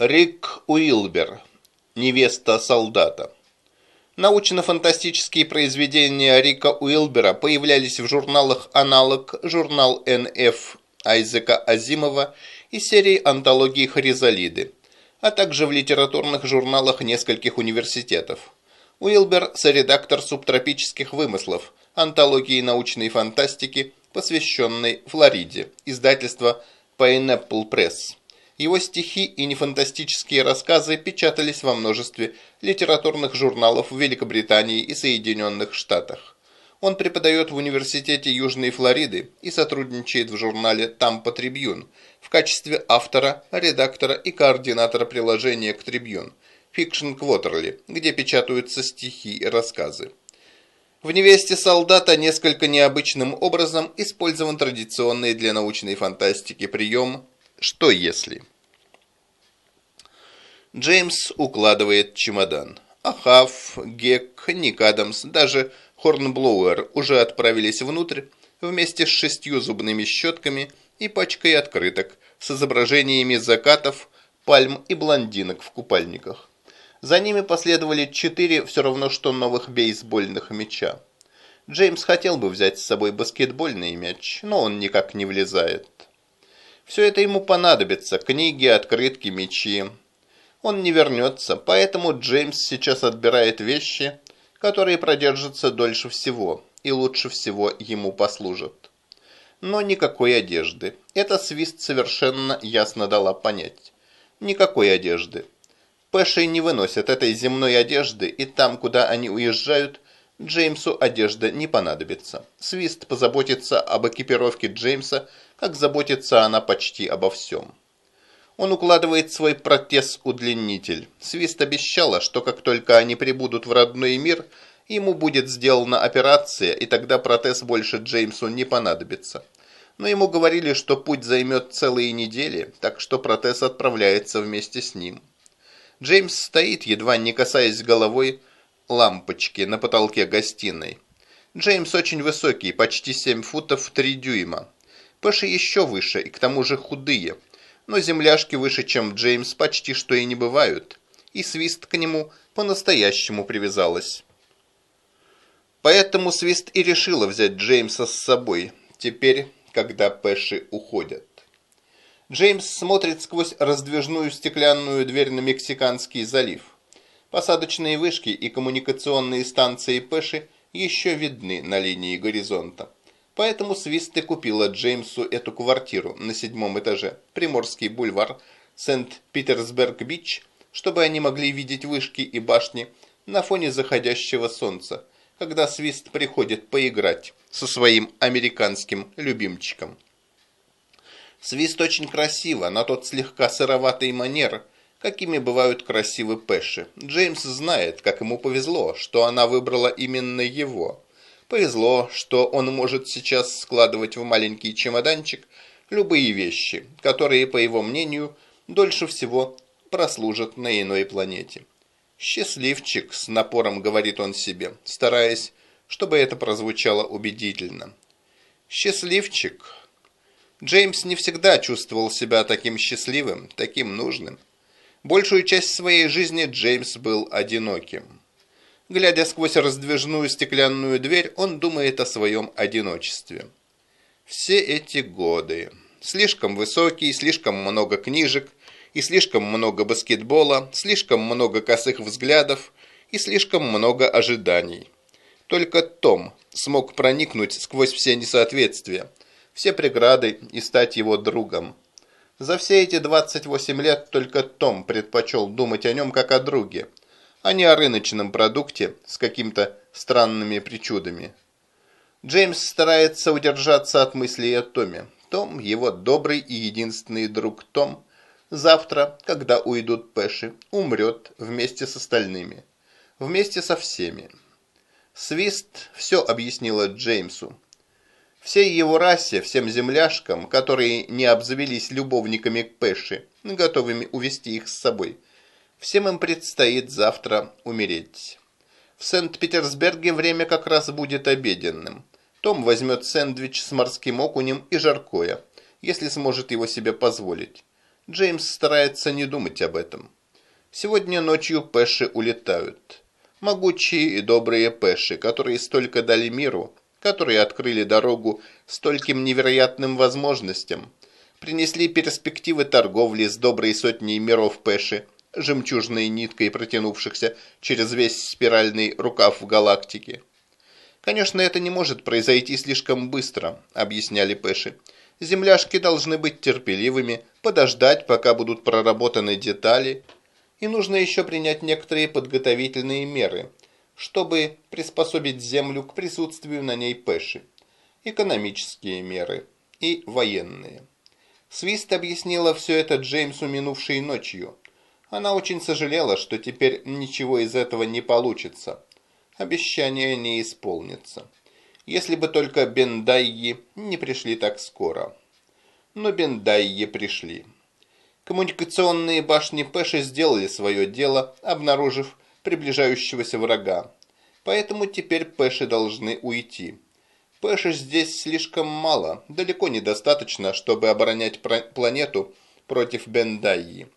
Рик Уилбер. Невеста солдата. Научно-фантастические произведения Рика Уилбера появлялись в журналах «Аналог», журнал «НФ» Айзека Азимова и серии антологии «Хоризалиды», а также в литературных журналах нескольких университетов. Уилбер – соредактор субтропических вымыслов, антологии научной фантастики, посвященной Флориде, издательство Pineapple Press. Его стихи и нефантастические рассказы печатались во множестве литературных журналов в Великобритании и Соединенных Штатах. Он преподает в Университете Южной Флориды и сотрудничает в журнале «Тампа Трибьюн» в качестве автора, редактора и координатора приложения к Трибьюн «Фикшн Квотерли», где печатаются стихи и рассказы. В «Невесте солдата» несколько необычным образом использован традиционный для научной фантастики прием «Что если?». Джеймс укладывает чемодан. Ахав, Гек, Ник Адамс, даже Хорнблоуэр уже отправились внутрь вместе с шестью зубными щетками и пачкой открыток с изображениями закатов, пальм и блондинок в купальниках. За ними последовали четыре все равно что новых бейсбольных мяча. Джеймс хотел бы взять с собой баскетбольный мяч, но он никак не влезает. Все это ему понадобится – книги, открытки, мячи. Он не вернется, поэтому Джеймс сейчас отбирает вещи, которые продержатся дольше всего и лучше всего ему послужат. Но никакой одежды. Это свист совершенно ясно дала понять. Никакой одежды. Пэши не выносят этой земной одежды, и там, куда они уезжают, Джеймсу одежда не понадобится. Свист позаботится об экипировке Джеймса, как заботится она почти обо всем. Он укладывает свой протез-удлинитель. Свист обещала, что как только они прибудут в родной мир, ему будет сделана операция, и тогда протез больше Джеймсу не понадобится. Но ему говорили, что путь займет целые недели, так что протез отправляется вместе с ним. Джеймс стоит, едва не касаясь головой лампочки на потолке гостиной. Джеймс очень высокий, почти 7 футов 3 дюйма. Пэши еще выше и к тому же худые – но земляшки выше, чем Джеймс, почти что и не бывают, и Свист к нему по-настоящему привязалась. Поэтому Свист и решила взять Джеймса с собой, теперь, когда Пэши уходят. Джеймс смотрит сквозь раздвижную стеклянную дверь на Мексиканский залив. Посадочные вышки и коммуникационные станции Пэши еще видны на линии горизонта. Поэтому Свисты купила Джеймсу эту квартиру на седьмом этаже, Приморский бульвар, Сент-Питерсберг-Бич, чтобы они могли видеть вышки и башни на фоне заходящего солнца, когда Свист приходит поиграть со своим американским любимчиком. Свист очень красиво, на тот слегка сыроватый манер, какими бывают красивы Пэши. Джеймс знает, как ему повезло, что она выбрала именно его – Повезло, что он может сейчас складывать в маленький чемоданчик любые вещи, которые, по его мнению, дольше всего прослужат на иной планете. «Счастливчик», – с напором говорит он себе, стараясь, чтобы это прозвучало убедительно. «Счастливчик». Джеймс не всегда чувствовал себя таким счастливым, таким нужным. Большую часть своей жизни Джеймс был одиноким. Глядя сквозь раздвижную стеклянную дверь, он думает о своем одиночестве. Все эти годы. Слишком высокий, слишком много книжек, и слишком много баскетбола, слишком много косых взглядов и слишком много ожиданий. Только Том смог проникнуть сквозь все несоответствия, все преграды и стать его другом. За все эти 28 лет только Том предпочел думать о нем как о друге – а не о рыночном продукте с какими-то странными причудами. Джеймс старается удержаться от мыслей о Томе. Том, его добрый и единственный друг Том, завтра, когда уйдут Пэши, умрет вместе с остальными. Вместе со всеми. Свист все объяснила Джеймсу. Всей его расе, всем земляшкам, которые не обзавелись любовниками Пэши, готовыми увести их с собой – Всем им предстоит завтра умереть. В Сент-Петерсберге время как раз будет обеденным. Том возьмет сэндвич с морским окунем и жаркое, если сможет его себе позволить. Джеймс старается не думать об этом. Сегодня ночью Пэши улетают. Могучие и добрые Пэши, которые столько дали миру, которые открыли дорогу стольким невероятным возможностям, принесли перспективы торговли с доброй сотней миров Пэши, жемчужной ниткой протянувшихся через весь спиральный рукав в галактике. «Конечно, это не может произойти слишком быстро», – объясняли Пэши. «Земляшки должны быть терпеливыми, подождать, пока будут проработаны детали, и нужно еще принять некоторые подготовительные меры, чтобы приспособить Землю к присутствию на ней Пэши. Экономические меры и военные». Свист объяснила все это Джеймсу минувшей ночью. Она очень сожалела, что теперь ничего из этого не получится обещание не исполнится. Если бы только Бендайи не пришли так скоро. Но Бендайи пришли. Коммуникационные башни Пэши сделали свое дело, обнаружив приближающегося врага. Поэтому теперь Пэши должны уйти. Пэши здесь слишком мало, далеко недостаточно, чтобы оборонять планету против Бендайи.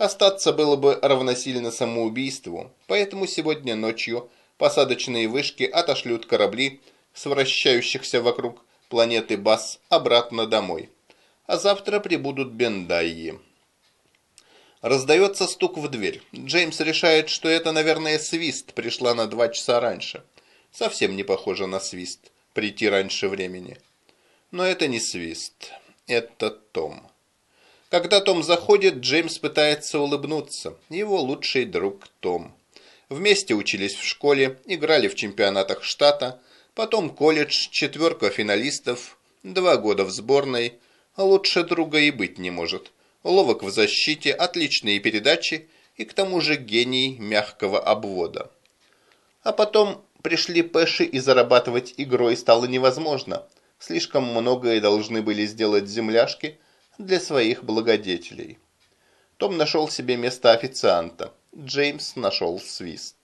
Остаться было бы равносильно самоубийству, поэтому сегодня ночью посадочные вышки отошлют корабли с вращающихся вокруг планеты Бас обратно домой. А завтра прибудут Бендайи. Раздается стук в дверь. Джеймс решает, что это, наверное, свист пришла на два часа раньше. Совсем не похоже на свист. Прийти раньше времени. Но это не свист. Это Том. Когда Том заходит, Джеймс пытается улыбнуться. Его лучший друг Том. Вместе учились в школе, играли в чемпионатах штата, потом колледж, четверка финалистов, два года в сборной, лучше друга и быть не может. Ловок в защите, отличные передачи и к тому же гений мягкого обвода. А потом пришли Пэши и зарабатывать игрой стало невозможно. Слишком многое должны были сделать земляшки для своих благодетелей. Том нашел себе место официанта. Джеймс нашел свист.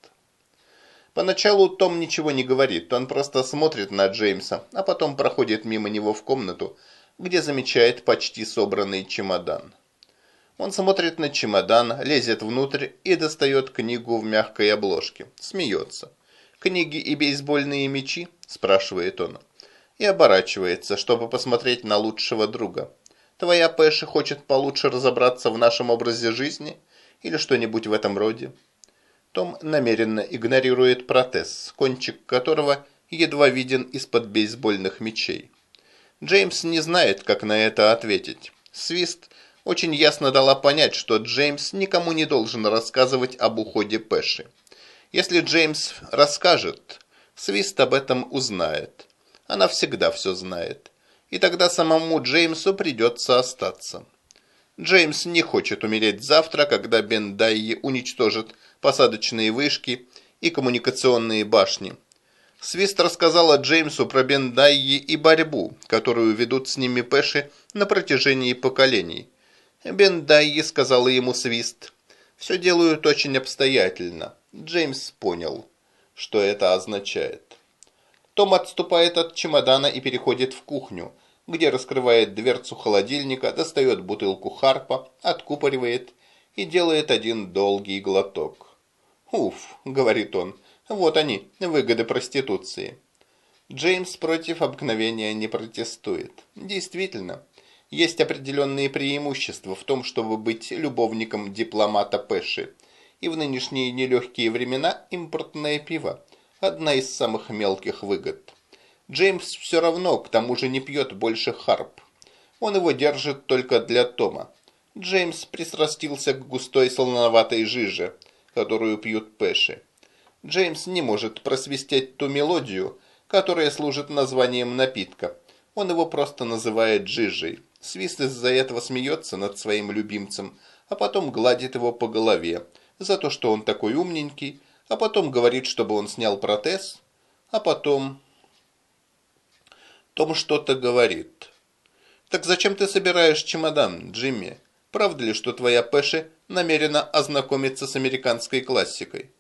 Поначалу Том ничего не говорит, он просто смотрит на Джеймса, а потом проходит мимо него в комнату, где замечает почти собранный чемодан. Он смотрит на чемодан, лезет внутрь и достает книгу в мягкой обложке. Смеется. «Книги и бейсбольные мячи?» – спрашивает он. И оборачивается, чтобы посмотреть на лучшего друга. «Твоя Пэши хочет получше разобраться в нашем образе жизни?» или что-нибудь в этом роде. Том намеренно игнорирует протез, кончик которого едва виден из-под бейсбольных мячей. Джеймс не знает, как на это ответить. Свист очень ясно дала понять, что Джеймс никому не должен рассказывать об уходе Пэши. Если Джеймс расскажет, Свист об этом узнает. Она всегда все знает. И тогда самому Джеймсу придется остаться. Джеймс не хочет умереть завтра, когда Бен Дайи уничтожит посадочные вышки и коммуникационные башни. Свист рассказала Джеймсу про Бен Дайи и борьбу, которую ведут с ними Пэши на протяжении поколений. Бен Дайи сказала ему Свист. Все делают очень обстоятельно. Джеймс понял, что это означает. Том отступает от чемодана и переходит в кухню – где раскрывает дверцу холодильника, достает бутылку харпа, откупоривает и делает один долгий глоток. «Уф», — говорит он, — «вот они, выгоды проституции». Джеймс против обыкновения не протестует. Действительно, есть определенные преимущества в том, чтобы быть любовником дипломата Пэши. И в нынешние нелегкие времена импортное пиво – одна из самых мелких выгод. Джеймс все равно к тому же не пьет больше харп. Он его держит только для Тома. Джеймс пристрастился к густой солоноватой жиже, которую пьют пэши. Джеймс не может просвистеть ту мелодию, которая служит названием напитка. Он его просто называет жижей. Свист из-за этого смеется над своим любимцем, а потом гладит его по голове за то, что он такой умненький, а потом говорит, чтобы он снял протез, а потом... Том что-то говорит. «Так зачем ты собираешь чемодан, Джимми? Правда ли, что твоя Пэши намерена ознакомиться с американской классикой?»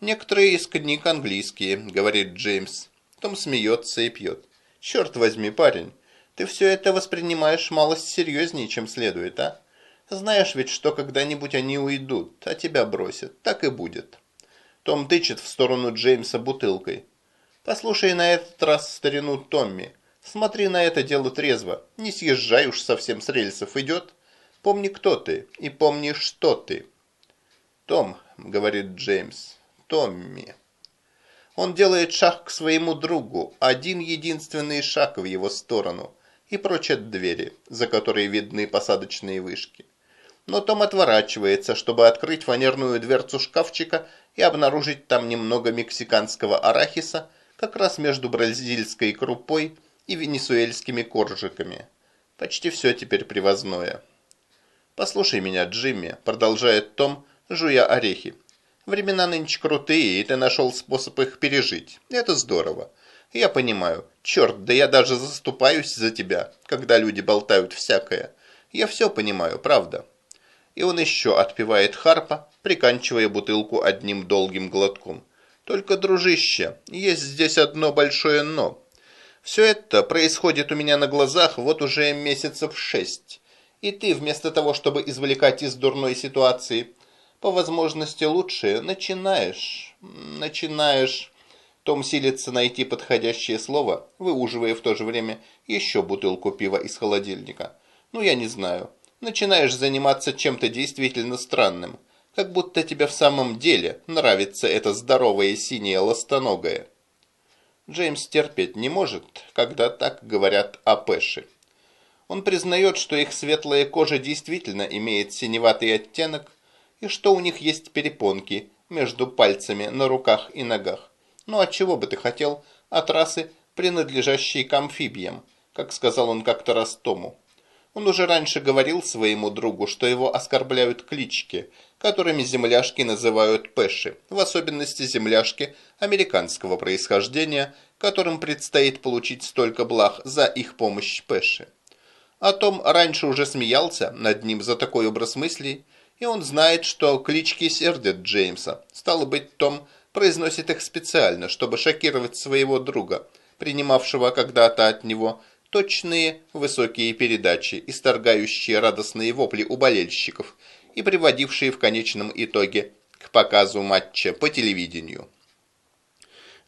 «Некоторые из книг английские», — говорит Джеймс. Том смеется и пьет. «Черт возьми, парень, ты все это воспринимаешь малость серьезнее, чем следует, а? Знаешь ведь, что когда-нибудь они уйдут, а тебя бросят. Так и будет. Том тычет в сторону Джеймса бутылкой. Послушай на этот раз старину Томми. Смотри на это дело трезво. Не съезжай уж совсем с рельсов. Идет? Помни, кто ты. И помни, что ты. Том, говорит Джеймс. Томми. Он делает шаг к своему другу. Один единственный шаг в его сторону. И прочь двери, за которой видны посадочные вышки но Том отворачивается, чтобы открыть фанерную дверцу шкафчика и обнаружить там немного мексиканского арахиса, как раз между бразильской крупой и венесуэльскими коржиками. Почти все теперь привозное. «Послушай меня, Джимми», – продолжает Том, жуя орехи. «Времена нынче крутые, и ты нашел способ их пережить. Это здорово. Я понимаю. Черт, да я даже заступаюсь за тебя, когда люди болтают всякое. Я все понимаю, правда» и он еще отпивает харпа, приканчивая бутылку одним долгим глотком. Только, дружище, есть здесь одно большое «но». Все это происходит у меня на глазах вот уже месяцев шесть. И ты, вместо того, чтобы извлекать из дурной ситуации, по возможности лучше, начинаешь, начинаешь... Том силится найти подходящее слово, выуживая в то же время еще бутылку пива из холодильника. Ну, я не знаю начинаешь заниматься чем-то действительно странным, как будто тебе в самом деле нравится это здоровое синее ластоногое. Джеймс терпеть не может, когда так говорят о Пэше. Он признает, что их светлая кожа действительно имеет синеватый оттенок, и что у них есть перепонки между пальцами на руках и ногах. Ну а чего бы ты хотел от расы, принадлежащей к амфибиям, как сказал он как-то раз Тому. Он уже раньше говорил своему другу, что его оскорбляют клички, которыми земляшки называют пэши, в особенности земляшки американского происхождения, которым предстоит получить столько благ за их помощь пэши. О том раньше уже смеялся над ним за такой образ мыслей, и он знает, что клички сердят Джеймса. Стало быть, Том произносит их специально, чтобы шокировать своего друга, принимавшего когда-то от него точные высокие передачи, исторгающие радостные вопли у болельщиков и приводившие в конечном итоге к показу матча по телевидению.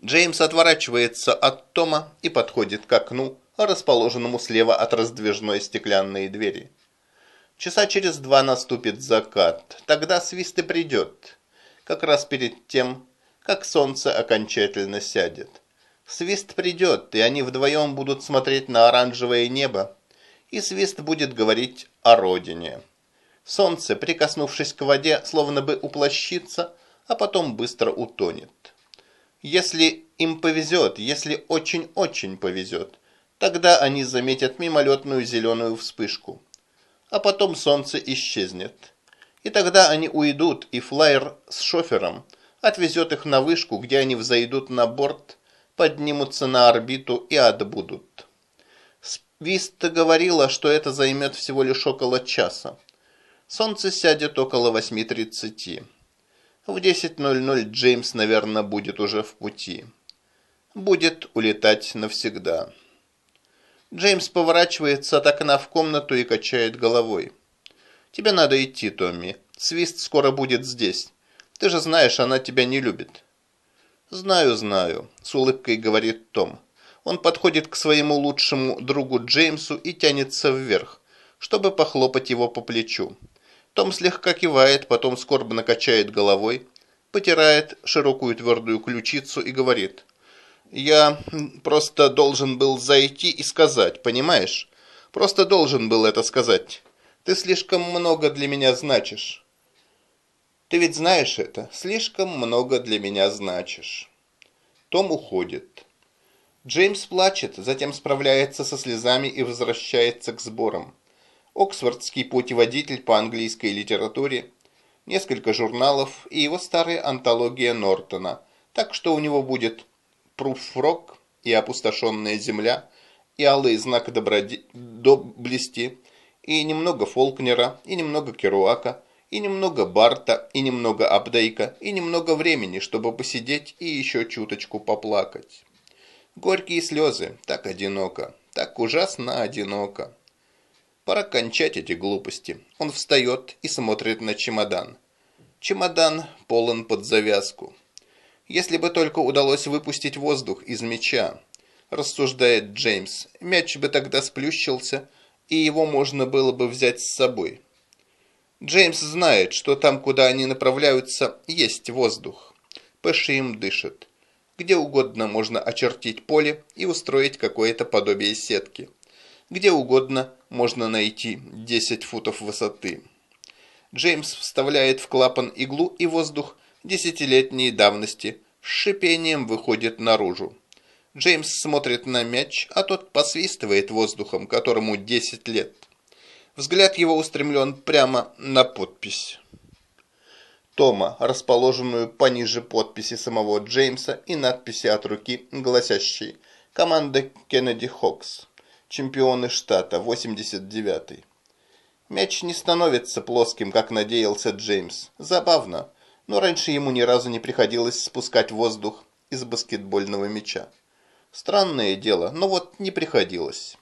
Джеймс отворачивается от Тома и подходит к окну, расположенному слева от раздвижной стеклянной двери. Часа через два наступит закат, тогда свист и придет, как раз перед тем, как солнце окончательно сядет. Свист придет, и они вдвоем будут смотреть на оранжевое небо, и свист будет говорить о родине. Солнце, прикоснувшись к воде, словно бы уплощится, а потом быстро утонет. Если им повезет, если очень-очень повезет, тогда они заметят мимолетную зеленую вспышку. А потом солнце исчезнет. И тогда они уйдут, и флайер с шофером отвезет их на вышку, где они взойдут на борт поднимутся на орбиту и отбудут. Виста говорила, что это займет всего лишь около часа. Солнце сядет около 8.30. В 10.00 Джеймс, наверное, будет уже в пути. Будет улетать навсегда. Джеймс поворачивается от окна в комнату и качает головой. «Тебе надо идти, Томми. Свист скоро будет здесь. Ты же знаешь, она тебя не любит». «Знаю, знаю», – с улыбкой говорит Том. Он подходит к своему лучшему другу Джеймсу и тянется вверх, чтобы похлопать его по плечу. Том слегка кивает, потом скорбно качает головой, потирает широкую твердую ключицу и говорит. «Я просто должен был зайти и сказать, понимаешь? Просто должен был это сказать. Ты слишком много для меня значишь». Ты ведь знаешь это. Слишком много для меня значишь. Том уходит. Джеймс плачет, затем справляется со слезами и возвращается к сборам. Оксфордский путеводитель по английской литературе, несколько журналов и его старая антология Нортона. Так что у него будет Пруфрок и опустошенная земля, и алый знак доброди... доблести, и немного Фолкнера, и немного Керуака, и немного Барта, и немного Апдейка, и немного времени, чтобы посидеть и еще чуточку поплакать. Горькие слезы, так одиноко, так ужасно одиноко. Пора кончать эти глупости. Он встает и смотрит на чемодан. Чемодан полон под завязку. Если бы только удалось выпустить воздух из мяча, рассуждает Джеймс, мяч бы тогда сплющился, и его можно было бы взять с собой. Джеймс знает, что там, куда они направляются, есть воздух. Пэши им дышит. Где угодно можно очертить поле и устроить какое-то подобие сетки. Где угодно можно найти 10 футов высоты. Джеймс вставляет в клапан иглу, и воздух десятилетней давности с шипением выходит наружу. Джеймс смотрит на мяч, а тот посвистывает воздухом, которому 10 лет. Взгляд его устремлен прямо на подпись. Тома, расположенную пониже подписи самого Джеймса и надписи от руки, гласящей «Команда Кеннеди Хокс. Чемпионы штата, 89-й». Мяч не становится плоским, как надеялся Джеймс. Забавно, но раньше ему ни разу не приходилось спускать воздух из баскетбольного мяча. Странное дело, но вот не приходилось.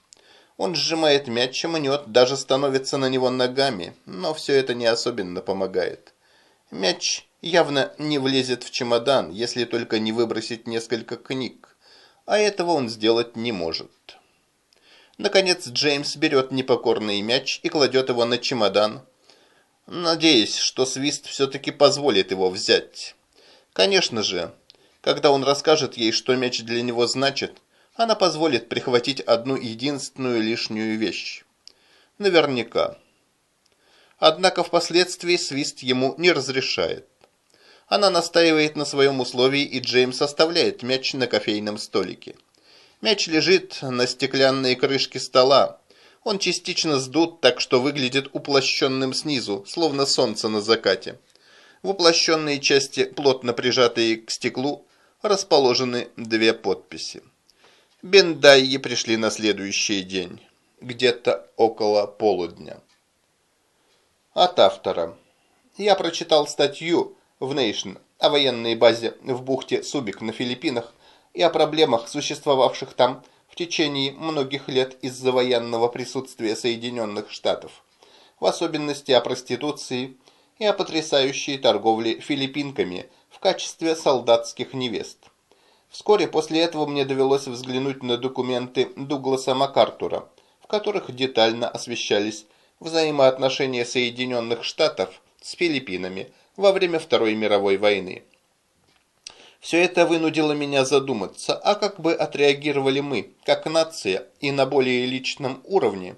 Он сжимает мяч, мнет, даже становится на него ногами, но все это не особенно помогает. Мяч явно не влезет в чемодан, если только не выбросить несколько книг, а этого он сделать не может. Наконец Джеймс берет непокорный мяч и кладет его на чемодан, надеясь, что свист все-таки позволит его взять. Конечно же, когда он расскажет ей, что мяч для него значит, она позволит прихватить одну единственную лишнюю вещь. Наверняка. Однако впоследствии свист ему не разрешает. Она настаивает на своем условии, и Джеймс оставляет мяч на кофейном столике. Мяч лежит на стеклянной крышке стола. Он частично сдут, так что выглядит уплощенным снизу, словно солнце на закате. В уплощенной части, плотно прижатые к стеклу, расположены две подписи. Бендайи пришли на следующий день, где-то около полудня. От автора. Я прочитал статью в Nation о военной базе в бухте Субик на Филиппинах и о проблемах, существовавших там в течение многих лет из-за военного присутствия Соединенных Штатов, в особенности о проституции и о потрясающей торговле филиппинками в качестве солдатских невест. Вскоре после этого мне довелось взглянуть на документы Дугласа МакАртура, в которых детально освещались взаимоотношения Соединенных Штатов с Филиппинами во время Второй мировой войны. Все это вынудило меня задуматься, а как бы отреагировали мы, как нация, и на более личном уровне,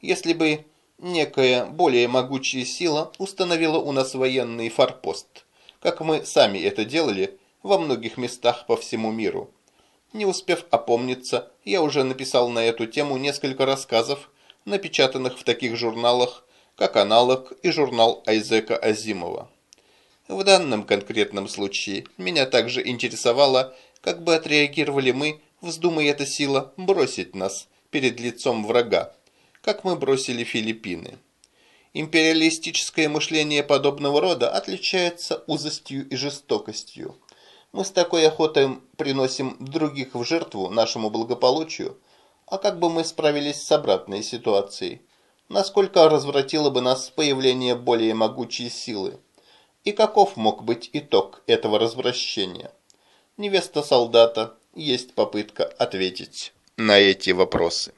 если бы некая более могучая сила установила у нас военный форпост, как мы сами это делали во многих местах по всему миру. Не успев опомниться, я уже написал на эту тему несколько рассказов, напечатанных в таких журналах, как «Аналог» и журнал Айзека Азимова. В данном конкретном случае меня также интересовало, как бы отреагировали мы, вздумая эта сила бросить нас перед лицом врага, как мы бросили Филиппины. Империалистическое мышление подобного рода отличается узостью и жестокостью. Мы с такой охотой приносим других в жертву нашему благополучию, а как бы мы справились с обратной ситуацией? Насколько развратило бы нас появление более могучей силы? И каков мог быть итог этого развращения? Невеста солдата есть попытка ответить на эти вопросы.